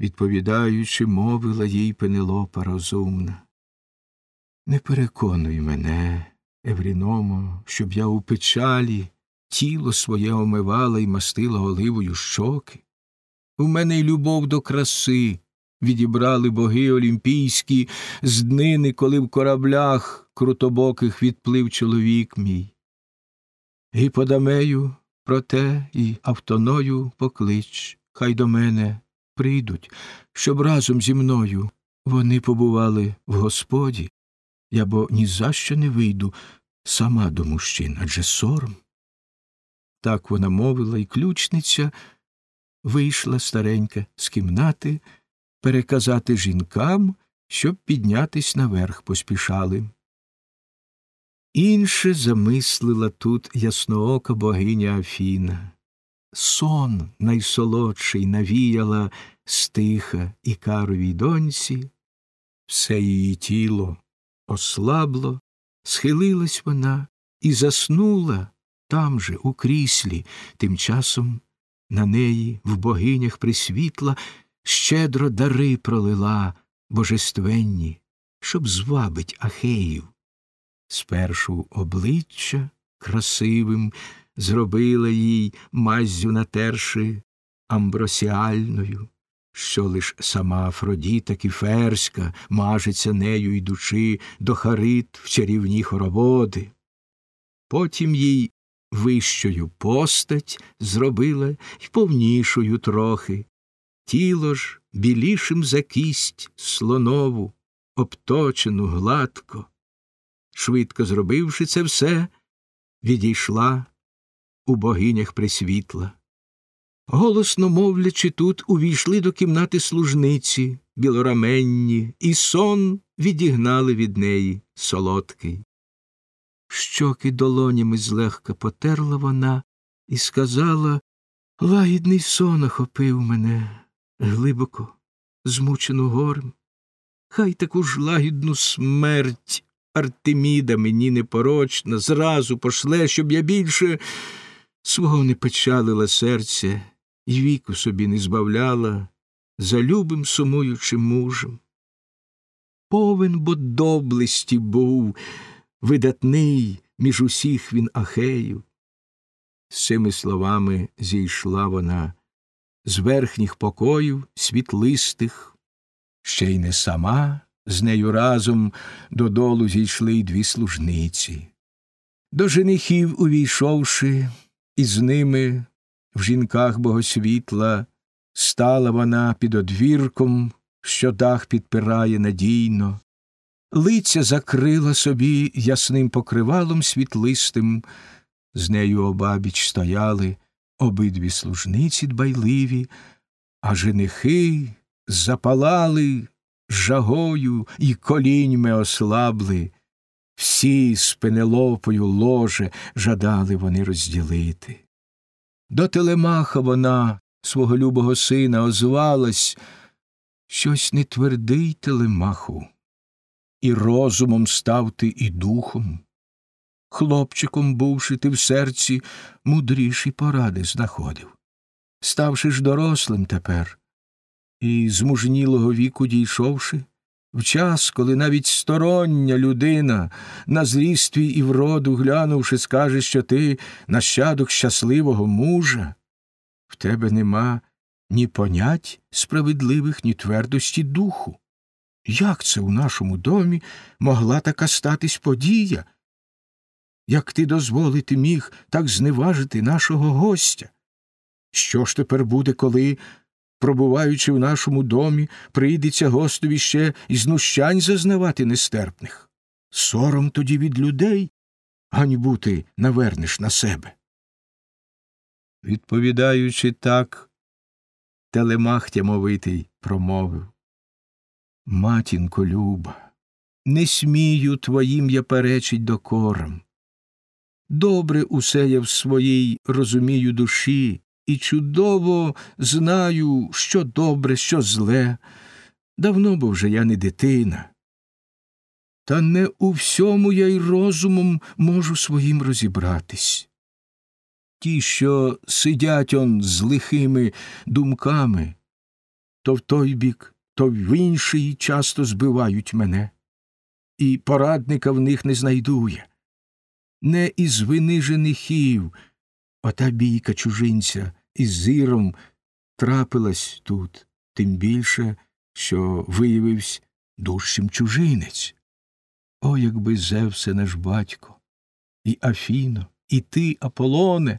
відповідаючи, мовила їй Пенелопа розумна. Не переконуй мене, Евріномо, щоб я у печалі тіло своє омивала і мастила оливою щоки. У мене й любов до краси відібрали боги олімпійські з днини, коли в кораблях крутобоких відплив чоловік мій. Гіподамею, проте і автоною поклич, хай до мене прийдуть, щоб разом зі мною вони побували в Господі. Я бо ні за що не вийду сама до мужчин, адже сором. Так вона мовила, і ключниця вийшла старенька з кімнати переказати жінкам, щоб піднятись наверх поспішали. Інше замислила тут ясноока богиня Афіна. Сон найсолодший навіяла стиха і каровій доньці, все її тіло ослабло, схилилась вона і заснула там же, у кріслі, тим часом на неї в богинях присвітла щедро дари пролила божественні, щоб звабить Ахеїв. Спершу обличчя красивим зробила їй маззю натерши амбросіальною, що лиш сама Афродіта Кіферська мажеться нею йдучи до Харит в чарівні хороводи. Потім їй вищою постать зробила й повнішою трохи, тіло ж білішим за кість слонову, обточену гладко. Швидко зробивши це все, відійшла у богинях присвітла. Голосно мовлячи, тут увійшли до кімнати служниці білораменні, і сон відігнали від неї солодкий. Щоки долонями злегка потерла вона і сказала Лагідний сон охопив мене глибоко, змучену горем. Хай таку ж лагідну смерть Артеміда мені непорочна, зразу пошле, щоб я більше свого не печалила серця і віку собі не збавляла за любим сумуючим мужем. Повен бо доблесті був, видатний між усіх він Ахею. З цими словами зійшла вона з верхніх покоїв світлистих, ще й не сама, з нею разом додолу зійшли й дві служниці. До женихів увійшовши, і з ними в жінках богосвітла, стала вона під одвірком, що дах підпирає надійно, лиця закрила собі ясним покривалом світлистим, з нею обабіч стояли обидві служниці дбайливі, а женихи запалали жагою і коліньми ослабли, всі з пенелопою ложе жадали вони розділити. До телемаха вона свого любого сина озвалась щось не твердий телемаху, і розумом став ти, і духом. Хлопчиком, бувши ти в серці, мудріші поради знаходив. Ставши ж дорослим тепер, і з мужнілого віку дійшовши, в час, коли навіть стороння людина, на зріст твій і вроду глянувши, скаже, що ти нащадок щасливого мужа, в тебе нема ні понять справедливих, ні твердості духу. Як це у нашому домі могла така статись подія? Як ти дозволити міг так зневажити нашого гостя? Що ж тепер буде, коли, пробуваючи в нашому домі, прийдеться гостові ще і знущань зазнавати нестерпних? Сором тоді від людей, ганьбу ти навернеш на себе. Відповідаючи так, телемах тямовитий промовив Матінко люба, не смію твоїм я перечить докорам. Добре усе я в своїй розумію душі, і чудово знаю, що добре, що зле. Давно бо вже я не дитина. Та не у всьому я й розумом можу своїм розібратись. Ті, що сидять он з лихими думками, то в той бік, то в інший часто збивають мене, і порадника в них не знайду я. Не із вини женихів, ота бійка чужинця із зиром трапилась тут, тим більше, що виявився дужчим чужинець. О, якби Зевсе наш батько, і Афіно, і ти, Аполоне,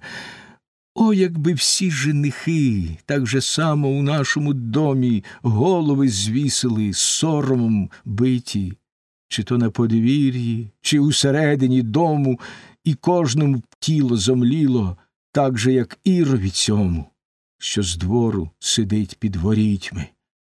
о, якби всі женихи так же само у нашому домі голови звісили соромом биті, чи то на подвір'ї, чи усередині дому, і кожному тіло зомліло, так же, як Ірові цьому, що з двору сидить під ворітьми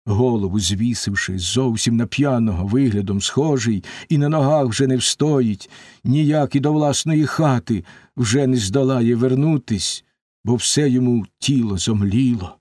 голову звісивши, зовсім на п'яного виглядом схожий, і на ногах вже не встоїть, ніяк і до власної хати вже не здолає вернутись, бо все йому тіло зомліло.